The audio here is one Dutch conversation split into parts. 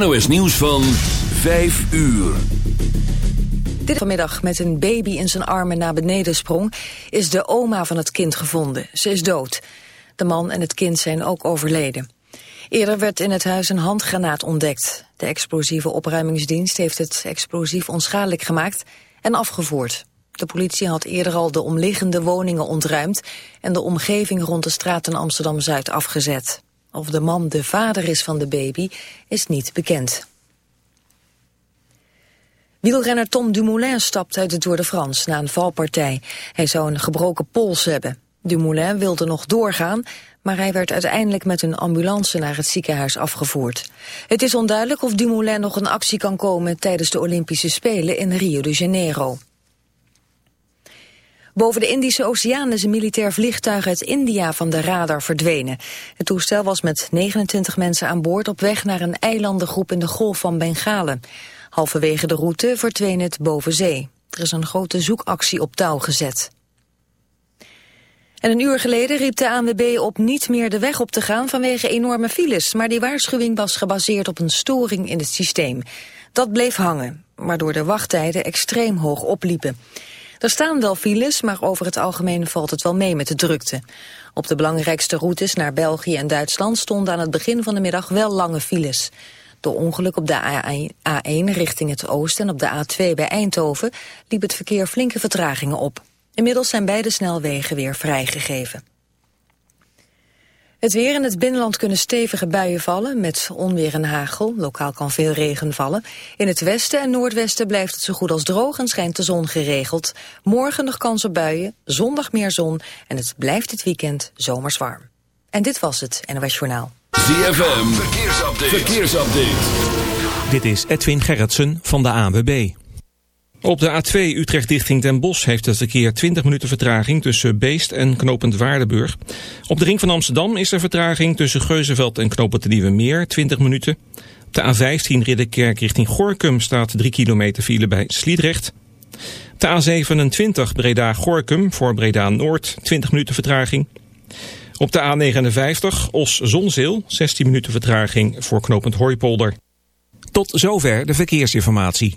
NOS Nieuws van 5 uur. Dit vanmiddag met een baby in zijn armen naar beneden sprong... is de oma van het kind gevonden. Ze is dood. De man en het kind zijn ook overleden. Eerder werd in het huis een handgranaat ontdekt. De explosieve opruimingsdienst heeft het explosief onschadelijk gemaakt en afgevoerd. De politie had eerder al de omliggende woningen ontruimd... en de omgeving rond de straat in Amsterdam-Zuid afgezet. Of de man de vader is van de baby is niet bekend. Wielrenner Tom Dumoulin stapt uit de Tour de France na een valpartij. Hij zou een gebroken pols hebben. Dumoulin wilde nog doorgaan, maar hij werd uiteindelijk met een ambulance naar het ziekenhuis afgevoerd. Het is onduidelijk of Dumoulin nog een actie kan komen tijdens de Olympische Spelen in Rio de Janeiro. Boven de Indische Oceaan is een militair vliegtuig uit India van de radar verdwenen. Het toestel was met 29 mensen aan boord op weg naar een eilandengroep in de Golf van Bengalen. Halverwege de route verdween het boven zee. Er is een grote zoekactie op touw gezet. En een uur geleden riep de ANWB op niet meer de weg op te gaan vanwege enorme files. Maar die waarschuwing was gebaseerd op een storing in het systeem. Dat bleef hangen, waardoor de wachttijden extreem hoog opliepen. Er staan wel files, maar over het algemeen valt het wel mee met de drukte. Op de belangrijkste routes naar België en Duitsland stonden aan het begin van de middag wel lange files. Door ongeluk op de A1 richting het oosten en op de A2 bij Eindhoven liep het verkeer flinke vertragingen op. Inmiddels zijn beide snelwegen weer vrijgegeven. Het weer in het binnenland kunnen stevige buien vallen met onweer en hagel. Lokaal kan veel regen vallen. In het westen en noordwesten blijft het zo goed als droog en schijnt de zon geregeld. Morgen nog kans op buien, zondag meer zon en het blijft dit weekend zomers warm. En dit was het NOS Journaal. ZFM, verkeersupdate. verkeersupdate. Dit is Edwin Gerritsen van de ANWB. Op de A2 Utrecht richting Den Bosch heeft het verkeer 20 minuten vertraging tussen Beest en Knopend Waardenburg. Op de ring van Amsterdam is er vertraging tussen Geuzenveld en Knopend Nieuwe Meer 20 minuten. Op de A15 Ridderkerk richting Gorkum staat 3 kilometer file bij Sliedrecht. Op de A27 Breda-Gorkum voor Breda Noord 20 minuten vertraging. Op de A59 Os-Zonzeel 16 minuten vertraging voor Knopend Hooipolder. Tot zover de verkeersinformatie.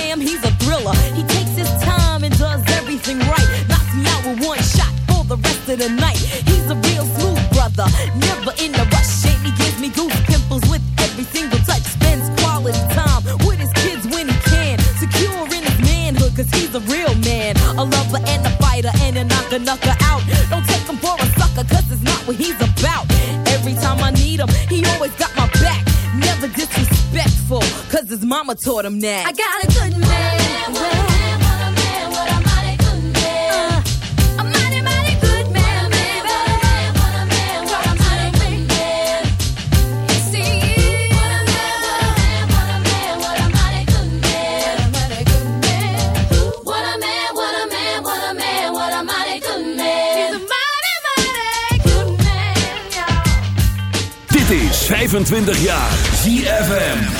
fam, he's a thriller. He takes his time and does everything right. Knocks me out with one shot for the rest of the night. He's a real smooth brother. his mama him that. I got a good man. Is 25 jaar. ZFM.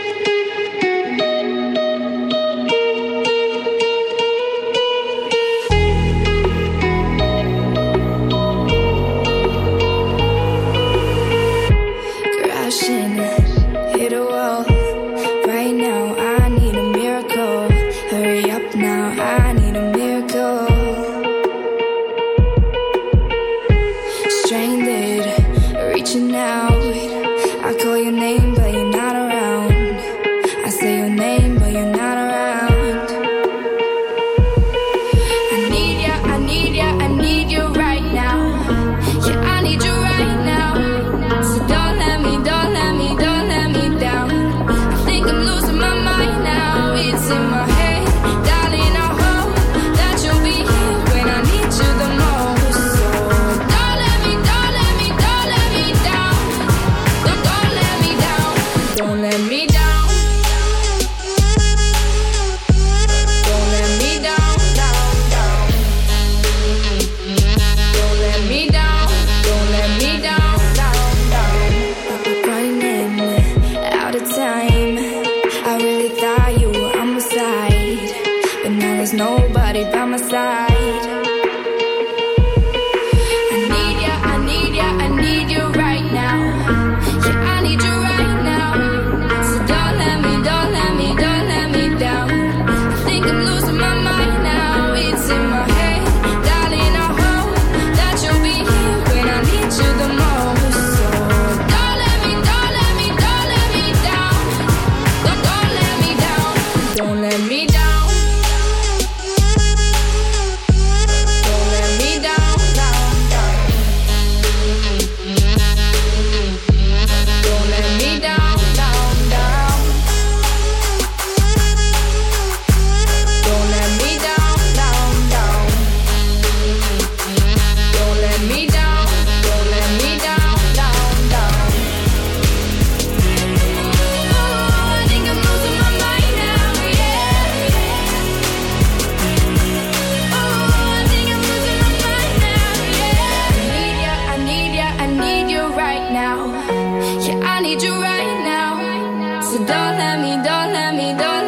need you right now. So don't let me, don't let me, don't.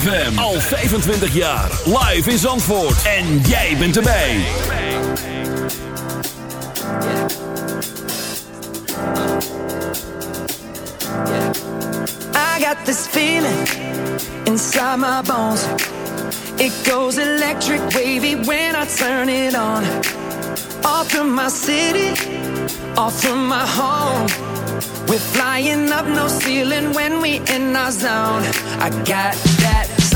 ZFM. Al 25 jaar. Live in Zandvoort. En jij bent erbij. I got this feeling inside my bones. It goes electric wavy when I turn it on. Off from my city, off from my home. We're flying up no ceiling when we in our zone. I got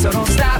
So don't stop.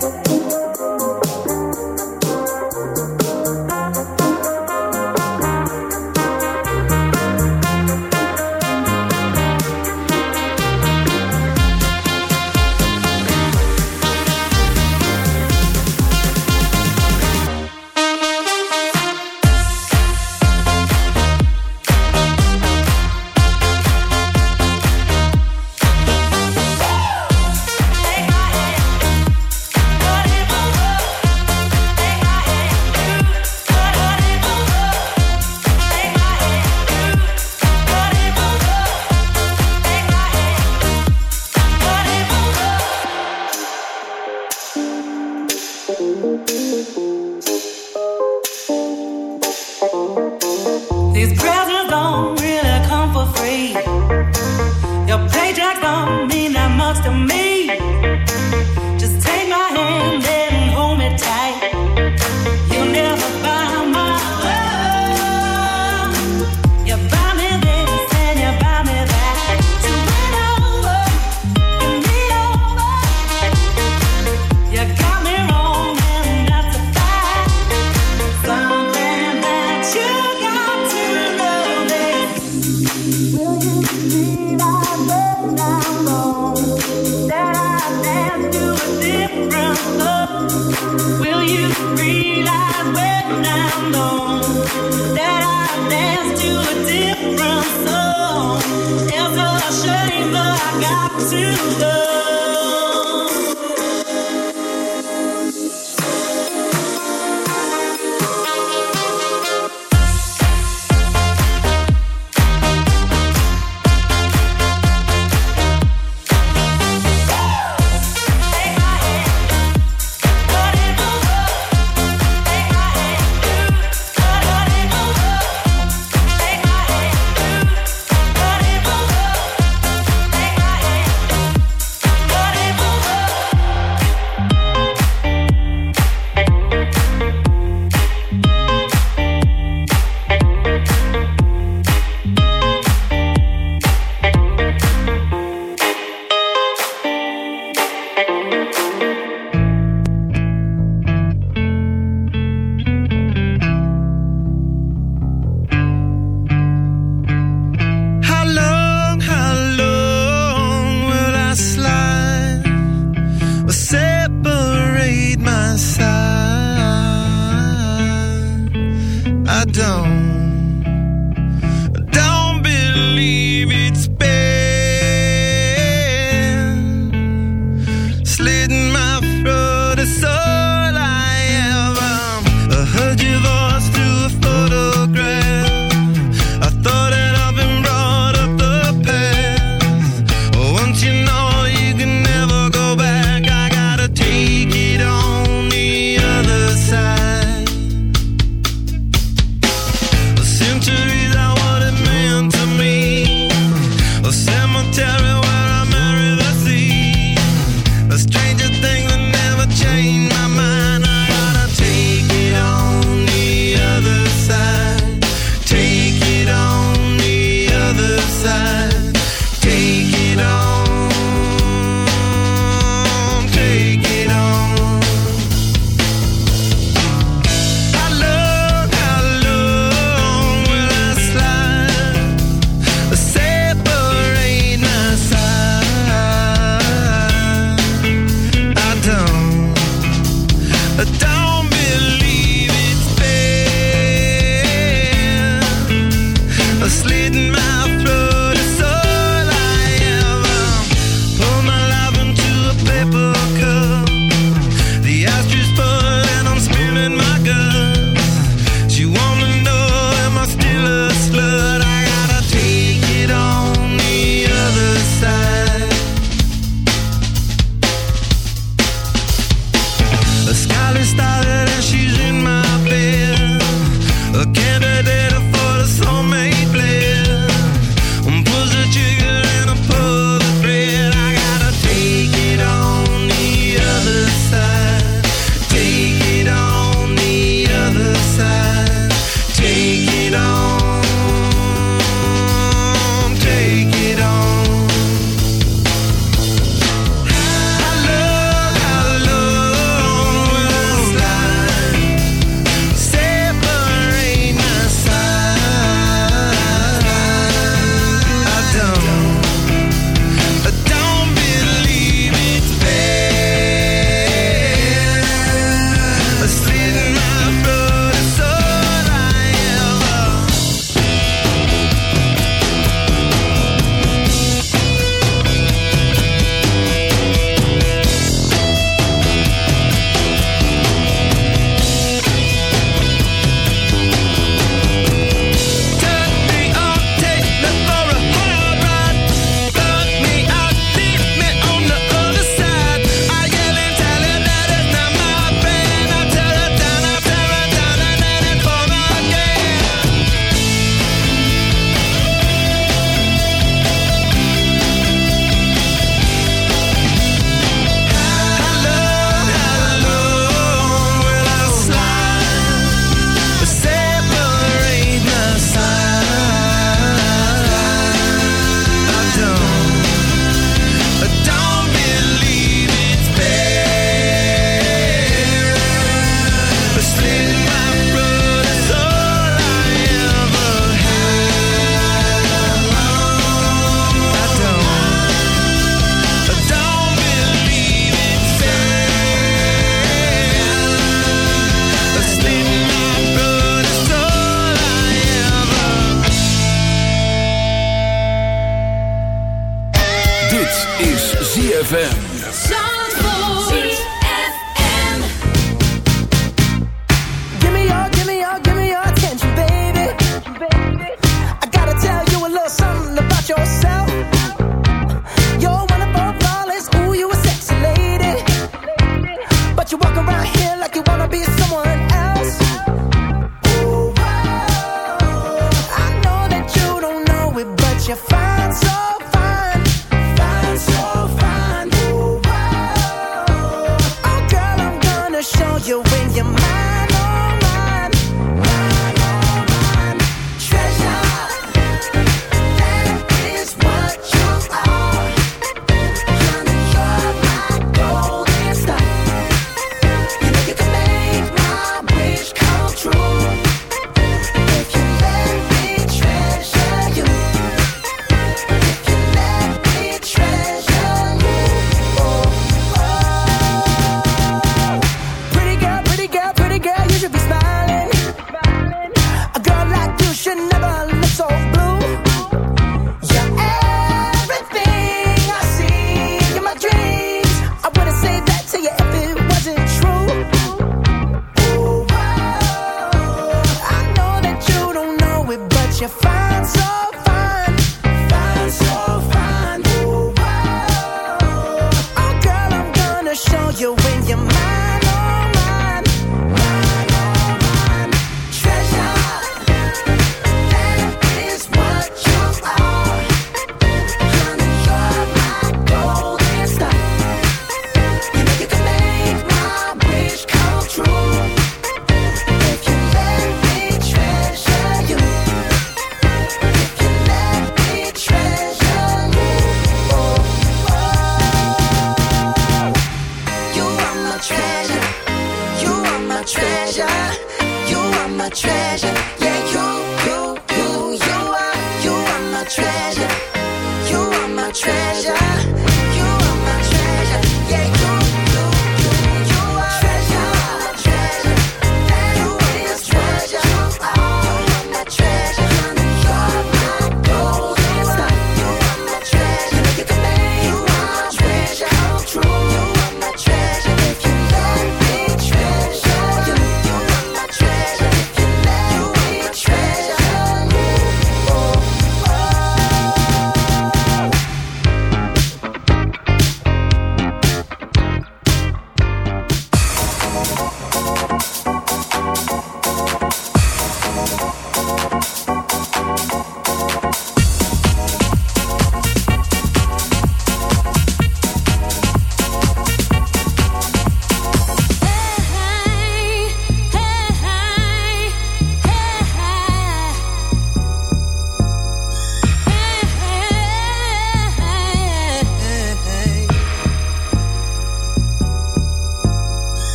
Bye.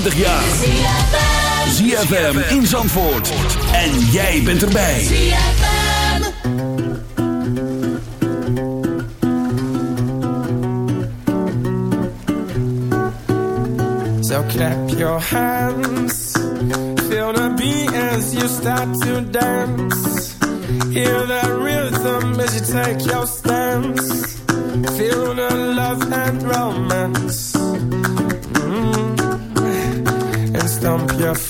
25 jaar. ZFM in Zandvoort. En jij bent erbij. So clap your hands. Feel the beat as you start to dance. Hear the rhythm as you take your stance. Feel the love and romance. yes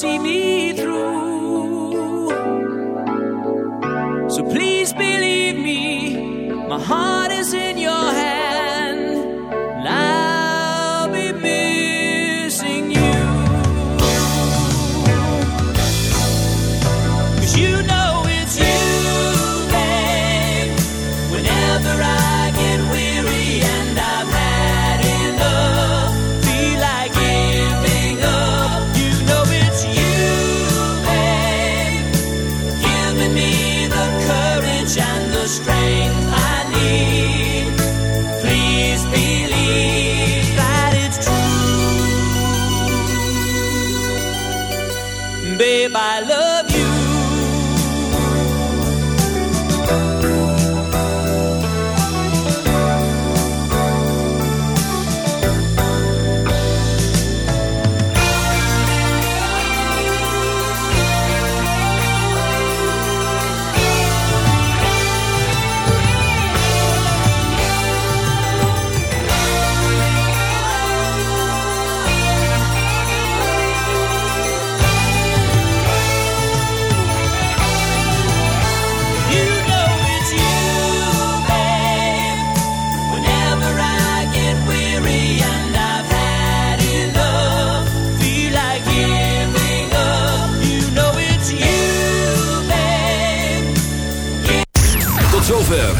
see me through. So please believe me, my heart is in.